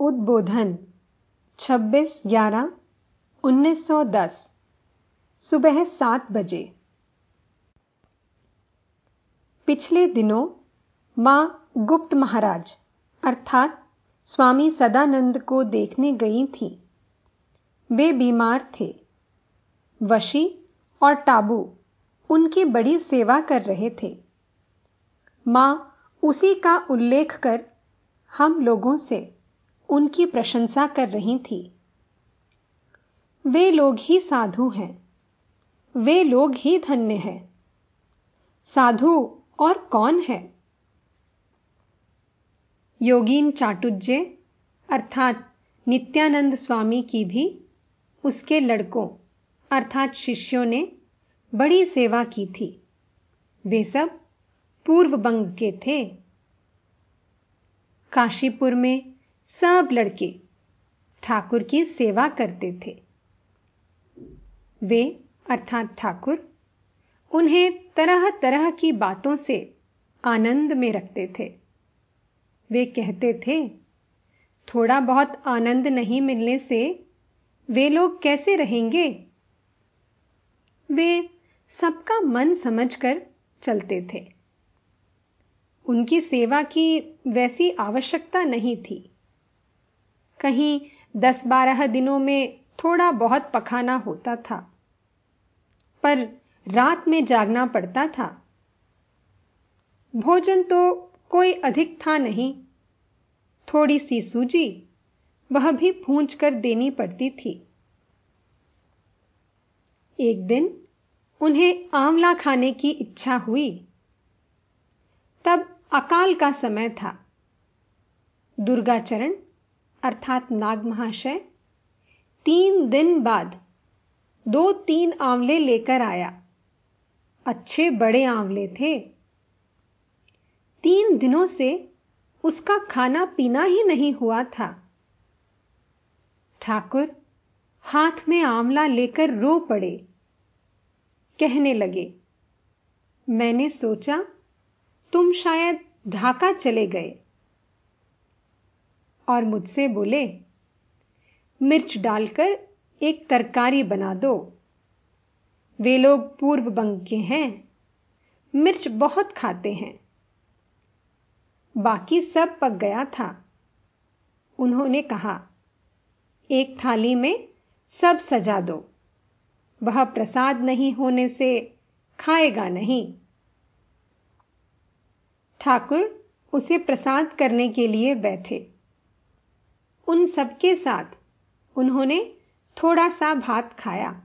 उद्बोधन 26 ग्यारह 1910 सुबह सात बजे। पिछले दिनों, माँ गुप्त महाराज, अर्थात स्वामी सदानंद को देखने गई थी। वे बीमार थे। वशी और टाबू उनकी बड़ी सेवा कर रहे थे। माँ उसी का उल्लेख कर हम लोगों से उनकी प्रशंसा कर रही थी। वे लोग ही साधु हैं। वे लोग ही धन्य हैं। साधु और कौन है? योगीन चाटुज्य अर्थात नित्यानंद स्वामी की भी उसके लड़कों अर्थात शिष्यों ने बड़ी सेवा की थी। वे सब पूर्व बंग के थे। काशीपुर में सब लड़के ठाकुर की सेवा करते थे। वे, अर्थात ठाकुर, उन्हें तरह तरह की बातों से आनंद में रखते थे। वे कहते थे, थोड़ा बहुत आनंद नहीं मिलने से वे लोग कैसे रहेंगे? वे सबका मन समझकर चलते थे। उनकी सेवा की वैसी आवश्यकता नहीं थी। कहीं दस बारह दिनों में थोड़ा बहुत पखाना होता था। पर रात में जागना पड़ता था। भोजन तो कोई अधिक था नहीं। थोड़ी सी सूजी वह भी पूंछ कर देनी पड़ती थी। एक दिन उन्हें आंवला खाने की इच्छा हुई। तब अकाल का समय था। दुर्गाचरण अर्थात नाग महाशय, तीन दिन बाद दो तीन आंवले लेकर आया। अच्छे बड़े आंवले थे। तीन दिनों से उसका खाना पीना ही नहीं हुआ था। ठाकुर हाथ में आंवला लेकर रो पड़े। कहने लगे, मैंने सोचा तुम शायद ढाका चले गए। और मुझसे बोले, मिर्च डालकर एक तरकारी बना दो। वे लोग पूर्व बंग के हैं, मिर्च बहुत खाते हैं। बाकी सब पक गया था। उन्होंने कहा, एक थाली में सब सजा दो। वह प्रसाद नहीं होने से खाएगा नहीं। ठाकुर उसे प्रसाद करने के लिए बैठे। उन सबके साथ उन्होंने थोड़ा सा भात खाया।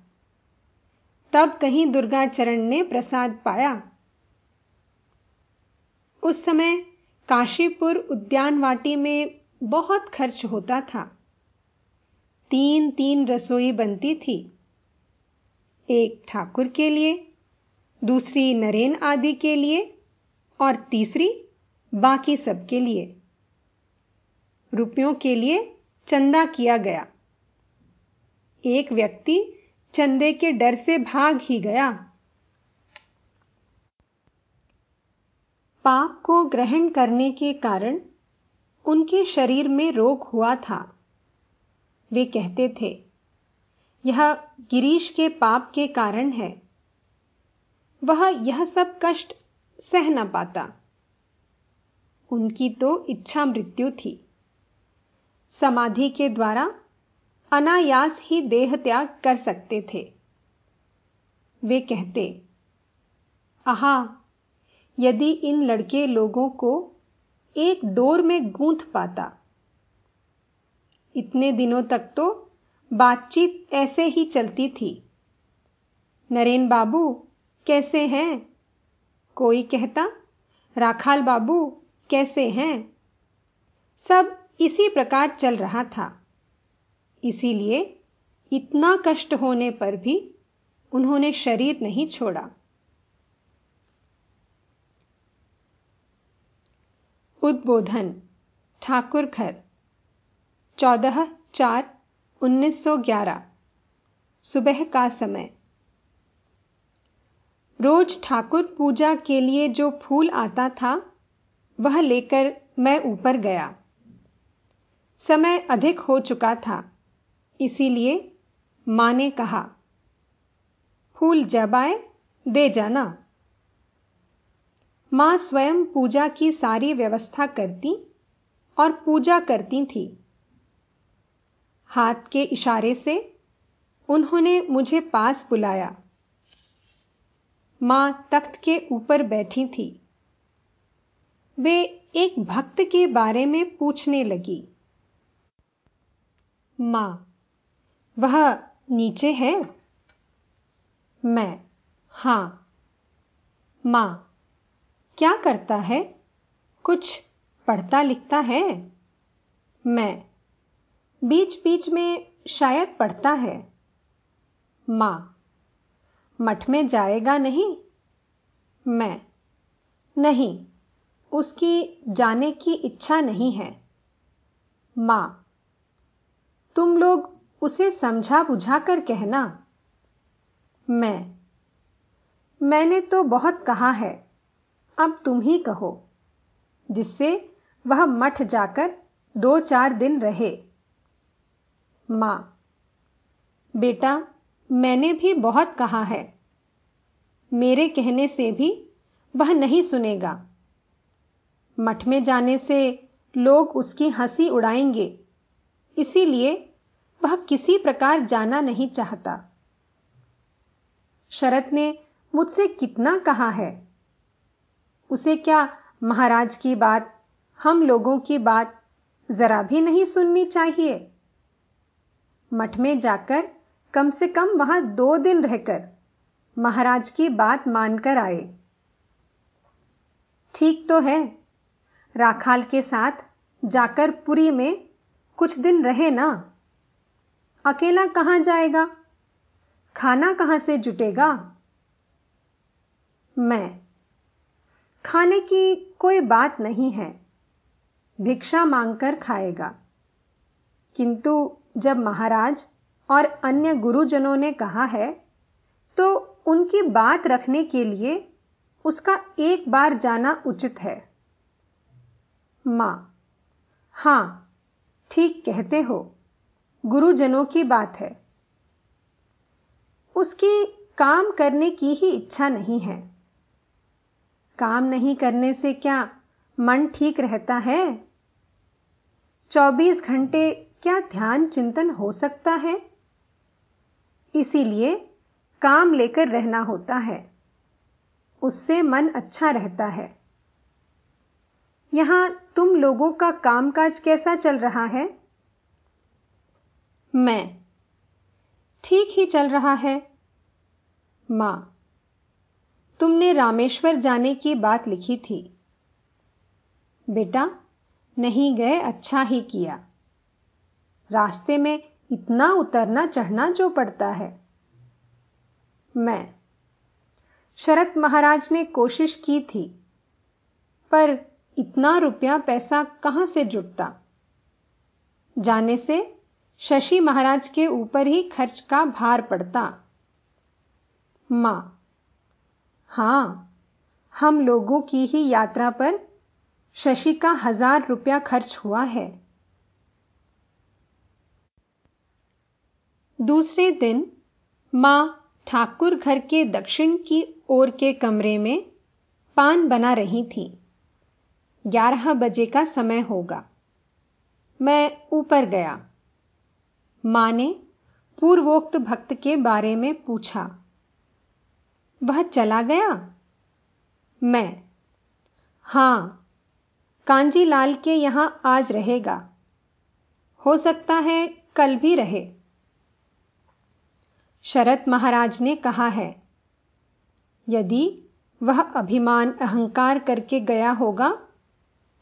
तब कहीं दुर्गाचरण ने प्रसाद पाया। उस समय काशीपुर उद्यानवाटी में बहुत खर्च होता था। तीन तीन रसोई बनती थी। एक ठाकुर के लिए, दूसरी नरेन आदि के लिए और तीसरी बाकी सबके लिए। रुपयों के लिए चंदा किया गया। एक व्यक्ति चंदे के डर से भाग ही गया। पाप को ग्रहण करने के कारण उनके शरीर में रोग हुआ था। वे कहते थे, यह गिरीश के पाप के कारण है। वह यह सब कष्ट सह न पाता। उनकी तो इच्छा मृत्यु थी। समाधि के द्वारा अनायास ही देह त्याग कर सकते थे। वे कहते, आहा, यदि इन लड़के लोगों को एक डोर में गूंथ पाता। इतने दिनों तक तो बातचीत ऐसे ही चलती थी। नरेन बाबू, कैसे हैं? कोई कहता, राखाल बाबू, कैसे हैं? सब इसी प्रकार चल रहा था। इसीलिए इतना कष्ट होने पर भी उन्होंने शरीर नहीं छोड़ा। उद्बोधन, ठाकुर घर, चौदह चार उन्नीस सौ ग्यारह, सुबह का समय। रोज ठाकुर पूजा के लिए जो फूल आता था, वह लेकर मैं ऊपर गया। समय अधिक हो चुका था। इसीलिए माँ ने कहा, फूल जब आए, दे जाना। माँ स्वयं पूजा की सारी व्यवस्था करती और पूजा करती थी। हाथ के इशारे से उन्होंने मुझे पास बुलाया। माँ तख्त के ऊपर बैठी थी। वे एक भक्त के बारे में पूछने लगी। माँ। वह नीचे है? मैं। हाँ। माँ। क्या करता है? कुछ पढ़ता लिखता है? मैं। बीच बीच में शायद पढ़ता है। माँ। मठ में जाएगा नहीं? मैं। नहीं। उसकी जाने की इच्छा नहीं है। माँ। तुम लोग उसे समझा बुझा कर कहना। मैं। मैंने तो बहुत कहा है, अब तुम ही कहो, जिससे वह मठ जाकर दो चार दिन रहे। माँ। बेटा, मैंने भी बहुत कहा है। मेरे कहने से भी वह नहीं सुनेगा। मठ में जाने से लोग उसकी हँसी उड़ाएँगे। इसीलिए वह किसी प्रकार जाना नहीं चाहता। शरत ने मुझसे कितना कहा है? उसे क्या महाराज की बात, हम लोगों की बात जरा भी नहीं सुननी चाहिए? मठ में जाकर कम से कम वहाँ दो दिन रहकर महाराज की बात मानकर आए। ठीक तो है, राखाल के साथ जाकर पुरी में कुछ दिन रहे ना। अकेला कहाँ जाएगा? खाना कहाँ से जुटेगा? मैं। खाने की कोई बात नहीं है। भिक्षा मांगकर खाएगा। किंतु जब महाराज और अन्य गुरुजनों ने कहा है तो उनकी बात रखने के लिए उसका एक बार जाना उचित है। माँ। हाँ ठीक कहते हो। गुरुजनों की बात है। उसकी काम करने की ही इच्छा नहीं है। काम नहीं करने से क्या मन ठीक रहता है? 24 घंटे क्या ध्यान चिंतन हो सकता है? इसीलिए काम लेकर रहना होता है। उससे मन अच्छा रहता है। यहाँ तुम लोगों का कामकाज कैसा चल रहा है? मैं। ठीक ही चल रहा है। माँ। तुमने रामेश्वर जाने की बात लिखी थी। बेटा, नहीं गए अच्छा ही किया। रास्ते में इतना उतरना चढ़ना जो पड़ता है। मैं। शरत महाराज ने कोशिश की थी, पर इतना रुपया पैसा कहाँ से जुटता? जाने से शशि महाराज के ऊपर ही खर्च का भार पड़ता। माँ, हाँ, हम लोगों की ही यात्रा पर शशि का हज़ार रुपया खर्च हुआ है। दूसरे दिन माँ ठाकुर घर के दक्षिण की ओर के कमरे में पान बना रही थी। ग्यारह बजे का समय होगा। मैं ऊपर गया। माँ ने पूर्वोक्त भक्त के बारे में पूछा, वह चला गया? मैं, हाँ, कांजीलाल के यहाँ आज रहेगा। हो सकता है कल भी रहे। शरत महाराज ने कहा है, यदि वह अभिमान अहंकार करके गया होगा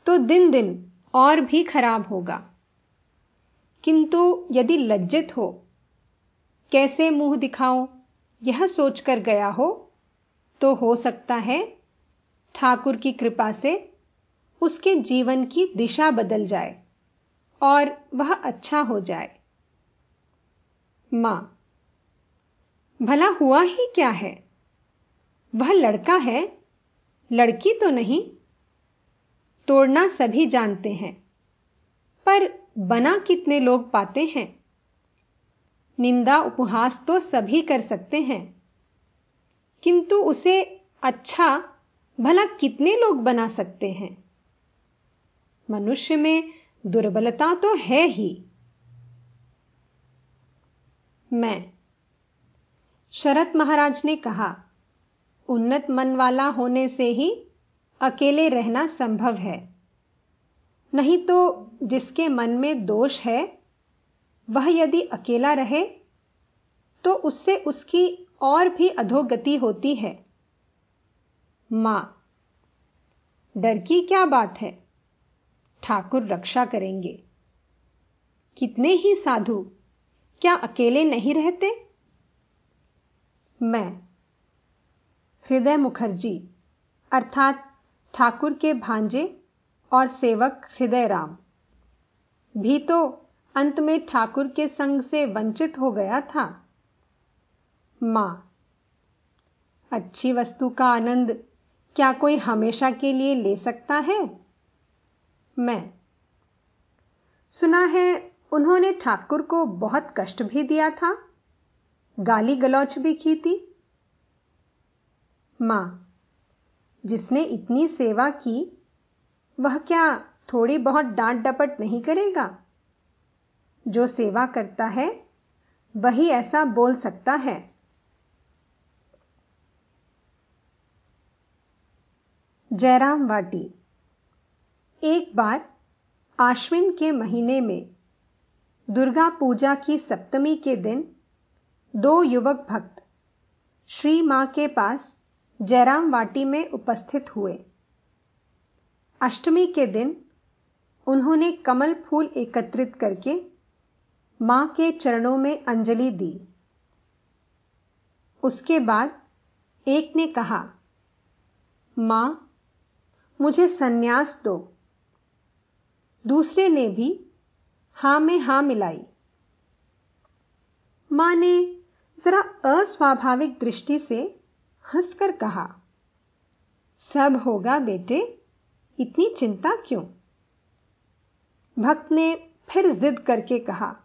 तो दिन दिन और भी खराब होगा। किंतु यदि लज्जित हो, कैसे मुँह दिखाऊँ, यह सोचकर गया हो तो हो सकता है ठाकुर की कृपा से उसके जीवन की दिशा बदल जाए और वह अच्छा हो जाए। माँ, भला हुआ ही क्या है? वह लड़का है, लड़की तो नहीं तोड़ना सभी जानते हैं। पर बना कितने लोग पाते हैं? निंदा उपहास तो सभी कर सकते हैं। किंतु उसे अच्छा भला कितने लोग बना सकते हैं? मनुष्य में दुर्बलता तो है ही। मैं। शरत महाराज ने कहा, उन्नत मन वाला होने से ही अकेले रहना संभव है। नहीं तो जिसके मन में दोष है, वह यदि अकेला रहे तो उससे उसकी और भी अधोगति होती है। माँ, डर की क्या बात है? ठाकुर रक्षा करेंगे। कितने ही साधु, क्या अकेले नहीं रहते? मैं, हृदय मुखर्जी, अर्थात ठाकुर के भांजे और सेवक हृदय राम भी तो अंत में ठाकुर के संग से वंचित हो गया था। माँ, अच्छी वस्तु का आनंद क्या कोई हमेशा के लिए ले सकता है? मैं। सुना है उन्होंने ठाकुर को बहुत कष्ट भी दिया था। गाली गलौच भी की थी। माँ जिसने इतनी सेवा की, वह क्या थोड़ी बहुत डांट डपट नहीं करेगा? जो सेवा करता है, वही ऐसा बोल सकता है। जयराम वाटी। एक बार, आश्विन के महीने में, दुर्गा पूजा की सप्तमी के दिन, दो युवक भक्त, श्री माँ के पास जयराम वाटी में उपस्थित हुए। अष्टमी के दिन उन्होंने कमल फूल एकत्रित करके माँ के चरणों में अंजलि दी। उसके बाद एक ने कहा, माँ, मुझे सन्यास दो। दूसरे ने भी, हाँ में हाँ मिलाई। माँ ने जरा अस्वाभाविक दृष्टि से हंसकर कहा, सब होगा बेटे, इतनी चिंता क्यों? भक्त ने फिर जिद करके कहा,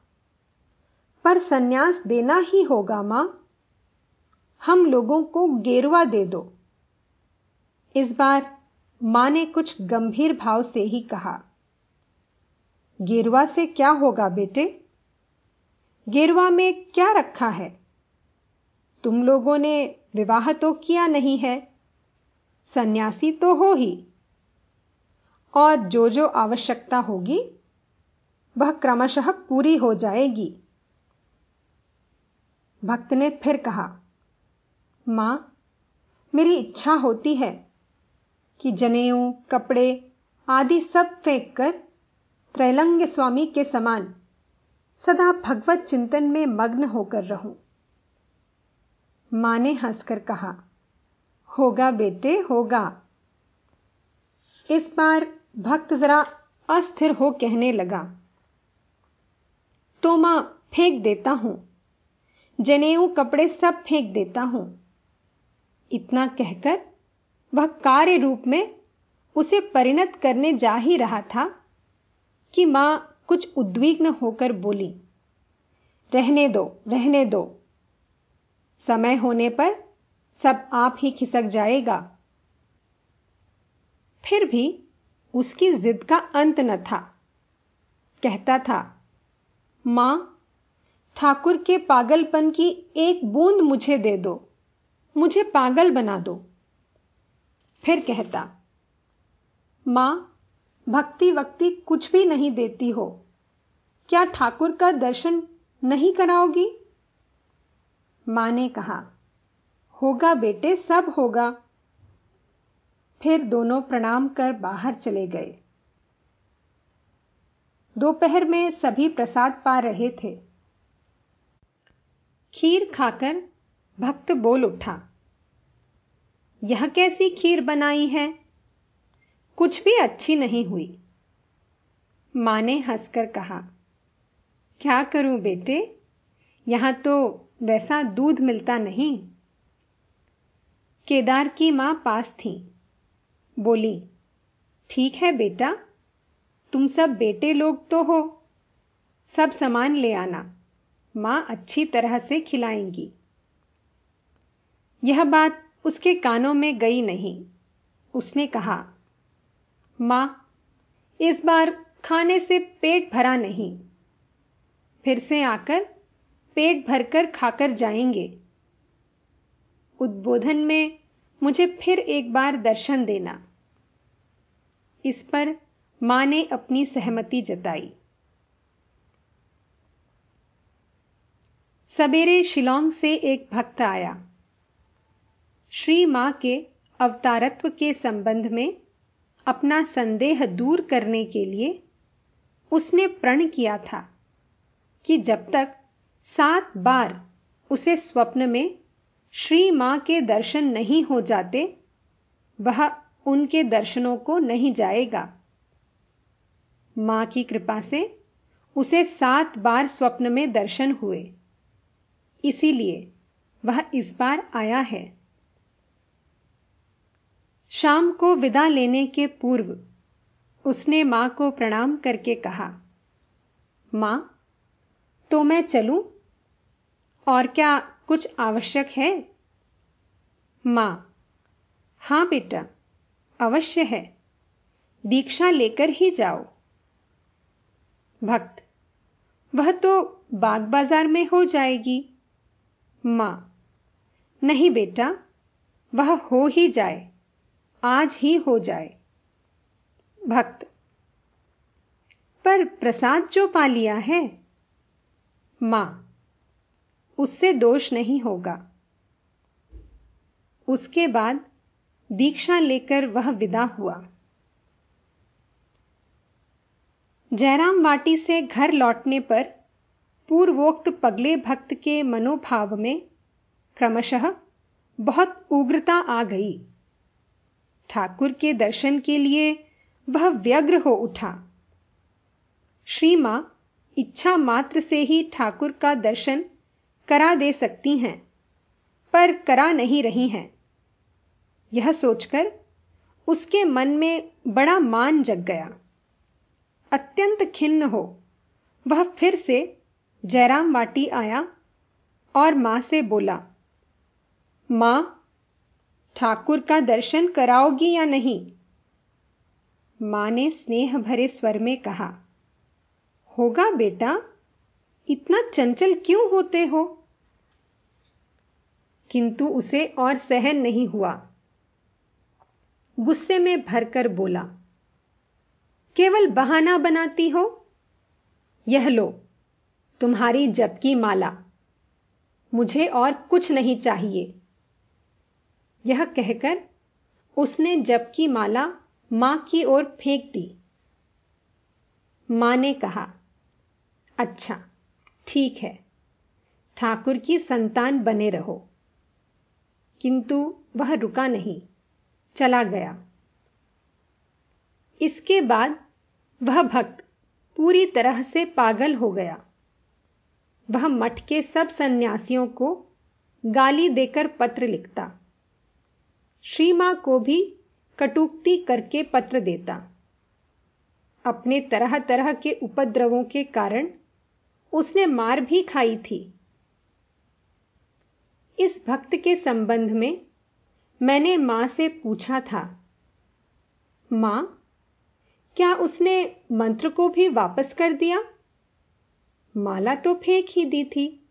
पर सन्यास देना ही होगा, माँ। हम लोगों को गेरुआ दे दो। इस बार माँ ने कुछ गंभीर भाव से ही कहा, गेरुआ से क्या होगा बेटे? गेरुआ में क्या रखा है? तुम लोगों ने विवाह तो किया नहीं है। सन्यासी तो हो ही। और जो जो आवश्यकता होगी, वह क्रमशः पूरी हो जाएगी। भक्त ने फिर कहा, माँ, मेरी इच्छा होती है कि जनेऊ, कपड़े आदि सब फेंक कर त्रैलंग स्वामी के समान सदा भगवत चिंतन में मग्न होकर रहूँ। माँ ने हंसकर कहा, होगा बेटे, होगा। इस बार भक्त जरा अस्थिर हो कहने लगा। तो माँ फेंक देता हूँ, जनेऊ कपड़े सब फेंक देता हूँ। इतना कहकर वह कार्य रूप में उसे परिणत करने जा ही रहा था कि माँ कुछ उद्विग्न होकर बोली, रहने दो रहने दो। समय होने पर सब आप ही खिसक जाएगा। फिर भी उसकी जिद का अंत न था। कहता था, माँ, ठाकुर के पागलपन की एक बूंद मुझे दे दो, मुझे पागल बना दो। फिर कहता, माँ भक्ति वक्ति कुछ भी नहीं देती हो। क्या ठाकुर का दर्शन नहीं कराओगी? माँ ने कहा, होगा बेटे, सब होगा। फिर दोनों प्रणाम कर बाहर चले गए। दोपहर में सभी प्रसाद पा रहे थे। खीर खाकर भक्त बोल उठा, यह कैसी खीर बनाई है? कुछ भी अच्छी नहीं हुई। माँ ने हंसकर कहा, क्या करूँ बेटे? यहाँ तो वैसा दूध मिलता नहीं। केदार की माँ पास थी। बोली, ठीक है बेटा, तुम सब बेटे लोग तो हो। सब सामान ले आना। माँ अच्छी तरह से खिलाएँगी। यह बात उसके कानों में गई नहीं। उसने कहा, माँ, इस बार खाने से पेट भरा नहीं। फिर से आकर पेट भरकर खाकर जाएँगे। उद्बोधन में मुझे फिर एक बार दर्शन देना। इस पर माँ ने अपनी सहमति जताई। सवेरे शिलोंग से एक भक्त आया। श्री माँ के अवतारत्व के संबंध में अपना संदेह दूर करने के लिए उसने प्रण किया था कि जब तक सात बार उसे स्वप्न में श्री माँ के दर्शन नहीं हो जाते, वह उनके दर्शनों को नहीं जाएगा। माँ की कृपा से उसे सात बार स्वप्न में दर्शन हुए। इसीलिए वह इस बार आया है। शाम को विदा लेने के पूर्व उसने माँ को प्रणाम करके कहा, माँ तो मैं चलूँ? और क्या कुछ आवश्यक है? माँ। हाँ बेटा, अवश्य है। दीक्षा लेकर ही जाओ। भक्त। वह तो बाग बाज़ार में हो जाएगी। माँ। नहीं बेटा, वह हो ही जाए। आज ही हो जाए। भक्त। पर प्रसाद जो पा लिया है? माँ, उससे दोष नहीं होगा। उसके बाद दीक्षा लेकर वह विदा हुआ। जयराम वाटी से घर लौटने पर पूर्वोक्त पगले भक्त के मनोभाव में क्रमशः बहुत उग्रता आ गई। ठाकुर के दर्शन के लिए वह व्यग्र हो उठा। श्री माँ इच्छा मात्र से ही ठाकुर का दर्शन करा दे सकती हैं, पर करा नहीं रही हैं। यह सोचकर उसके मन में बड़ा मान जग गया। अत्यंत खिन्न हो, वह फिर से जयराम वाटी आया और माँ से बोला, माँ, ठाकुर का दर्शन कराओगी या नहीं? माँ ने स्नेह भरे स्वर में कहा होगा बेटा? इतना चंचल क्यों होते हो? किंतु उसे और सहन नहीं हुआ। गुस्से में भरकर बोला, केवल बहाना बनाती हो? यह लो, तुम्हारी जप की माला। मुझे और कुछ नहीं चाहिए। यह कहकर उसने जप की माला माँ की ओर फेंक दी। माँ ने कहा अच्छा ठीक है। ठाकुर की संतान बने रहो। किंतु वह रुका नहीं, चला गया। इसके बाद वह भक्त पूरी तरह से पागल हो गया। वह मठ के सब सन्यासियों को गाली देकर पत्र लिखता। श्री माँ को भी कटुक्ति करके पत्र देता। अपने तरह तरह के उपद्रवों के कारण उसने मार भी खाई थी। इस भक्त के संबंध में मैंने माँ से पूछा था, माँ, क्या उसने मंत्र को भी वापस कर दिया? माला तो फेंक ही दी थी।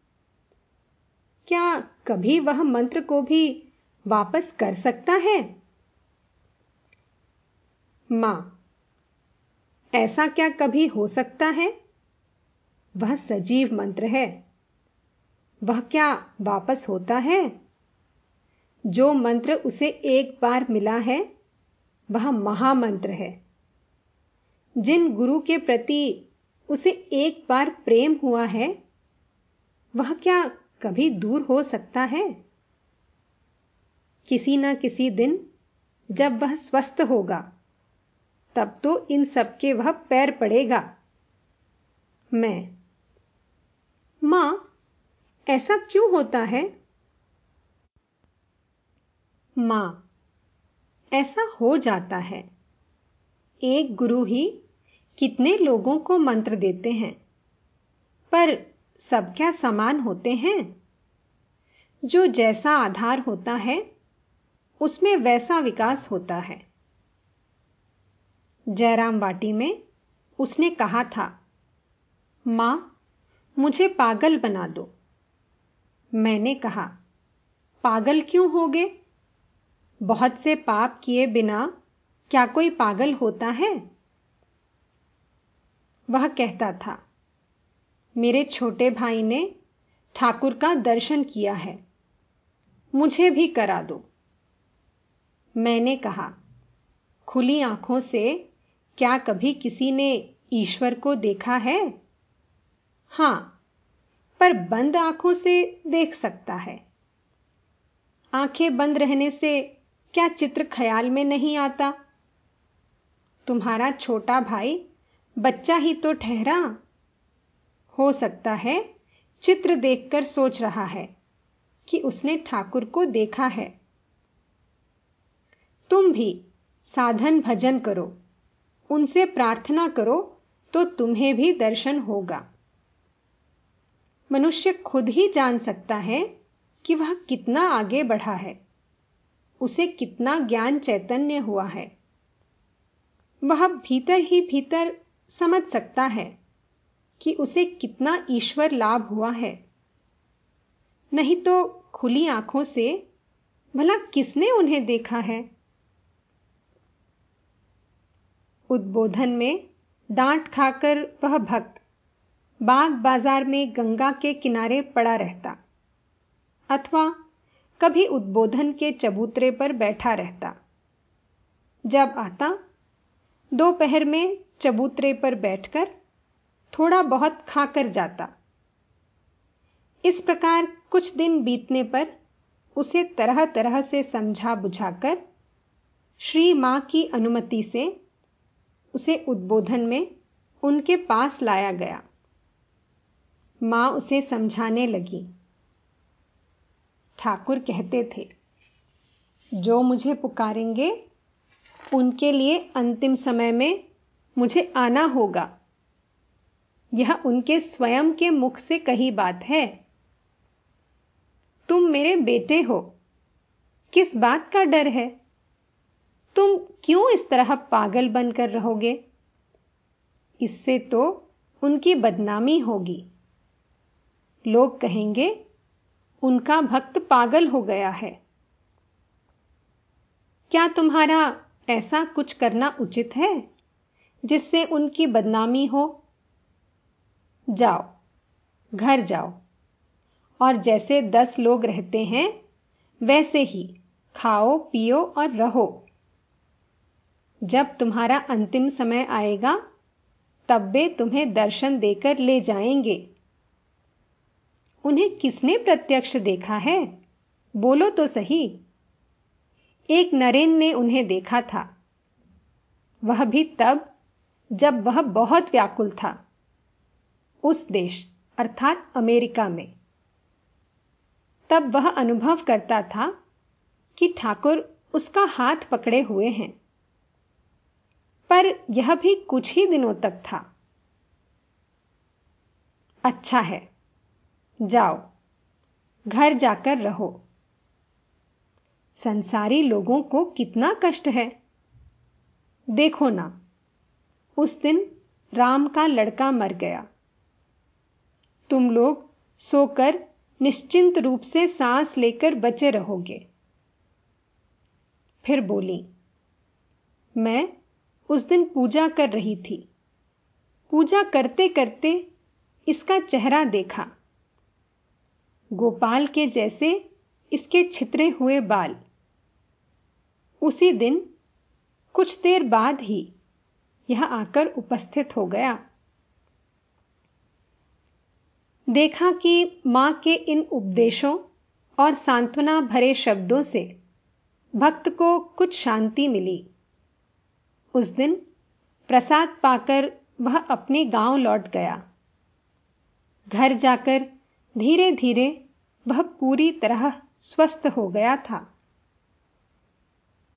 क्या कभी वह मंत्र को भी वापस कर सकता है? माँ, ऐसा क्या कभी हो सकता है? वह सजीव मंत्र है। वह क्या वापस होता है? जो मंत्र उसे एक बार मिला है, वह महामंत्र है। जिन गुरु के प्रति उसे एक बार प्रेम हुआ है, वह क्या कभी दूर हो सकता है? किसी ना किसी दिन जब वह स्वस्थ होगा, तब तो इन सबके वह पैर पड़ेगा। मैं माँ, ऐसा क्यों होता है? माँ, ऐसा हो जाता है। एक गुरु ही कितने लोगों को मंत्र देते हैं, पर सब क्या समान होते हैं? जो जैसा आधार होता है, उसमें वैसा विकास होता है। जयराम वाटी में उसने कहा था, माँ मुझे पागल बना दो। मैंने कहा, पागल क्यों होगे? बहुत से पाप किए बिना क्या कोई पागल होता है? वह कहता था, मेरे छोटे भाई ने ठाकुर का दर्शन किया है, मुझे भी करा दो। मैंने कहा, खुली आँखों से क्या कभी किसी ने ईश्वर को देखा है? हाँ, पर बंद आँखों से देख सकता है। आँखें बंद रहने से क्या चित्र ख्याल में नहीं आता? तुम्हारा छोटा भाई बच्चा ही तो ठहरा। हो सकता है चित्र देखकर सोच रहा है कि उसने ठाकुर को देखा है। तुम भी साधन भजन करो, उनसे प्रार्थना करो तो तुम्हें भी दर्शन होगा। मनुष्य खुद ही जान सकता है कि वह कितना आगे बढ़ा है। उसे कितना ज्ञान चैतन्य हुआ है। वह भीतर ही भीतर समझ सकता है कि उसे कितना ईश्वर लाभ हुआ है। नहीं तो खुली आँखों से भला किसने उन्हें देखा है? उद्बोधन में डांट खाकर वह भक्त बाग बाज़ार में गंगा के किनारे पड़ा रहता, अथवा कभी उद्बोधन के चबूतरे पर बैठा रहता। जब आता, दोपहर में चबूतरे पर बैठकर थोड़ा बहुत खाकर जाता। इस प्रकार कुछ दिन बीतने पर उसे तरह तरह से समझा बुझाकर श्री माँ की अनुमति से उसे उद्बोधन में उनके पास लाया गया। माँ उसे समझाने लगी। ठाकुर कहते थे, जो मुझे पुकारेंगे, उनके लिए अंतिम समय में मुझे आना होगा। यह उनके स्वयं के मुख से कही बात है। तुम मेरे बेटे हो। किस बात का डर है? तुम क्यों इस तरह पागल बनकर रहोगे? इससे तो उनकी बदनामी होगी। लोग कहेंगे, उनका भक्त पागल हो गया है। क्या तुम्हारा ऐसा कुछ करना उचित है, जिससे उनकी बदनामी हो? जाओ, घर जाओ। और जैसे दस लोग रहते हैं, वैसे ही खाओ, पियो और रहो। जब तुम्हारा अंतिम समय आएगा, तब वे तुम्हें दर्शन देकर ले जाएँगे। उन्हें किसने प्रत्यक्ष देखा है? बोलो तो सही। एक नरेन ने उन्हें देखा था। वह भी तब, जब वह बहुत व्याकुल था। उस देश, अर्थात अमेरिका में। तब वह अनुभव करता था कि ठाकुर उसका हाथ पकड़े हुए हैं। पर यह भी कुछ ही दिनों तक था। अच्छा है। जाओ, घर जाकर रहो। संसारी लोगों को कितना कष्ट है। देखो ना, उस दिन राम का लड़का मर गया। तुम लोग सोकर निश्चिंत रूप से सांस लेकर बचे रहोगे। फिर बोली, मैं उस दिन पूजा कर रही थी। पूजा करते करते इसका चेहरा देखा। गोपाल के जैसे इसके छितरे हुए बाल। उसी दिन, कुछ देर बाद ही यह आकर उपस्थित हो गया। देखा कि माँ के इन उपदेशों और सांत्वना भरे शब्दों से भक्त को कुछ शांति मिली। उस दिन प्रसाद पाकर वह अपने गाँव लौट गया। घर जाकर धीरे धीरे वह पूरी तरह स्वस्थ हो गया था।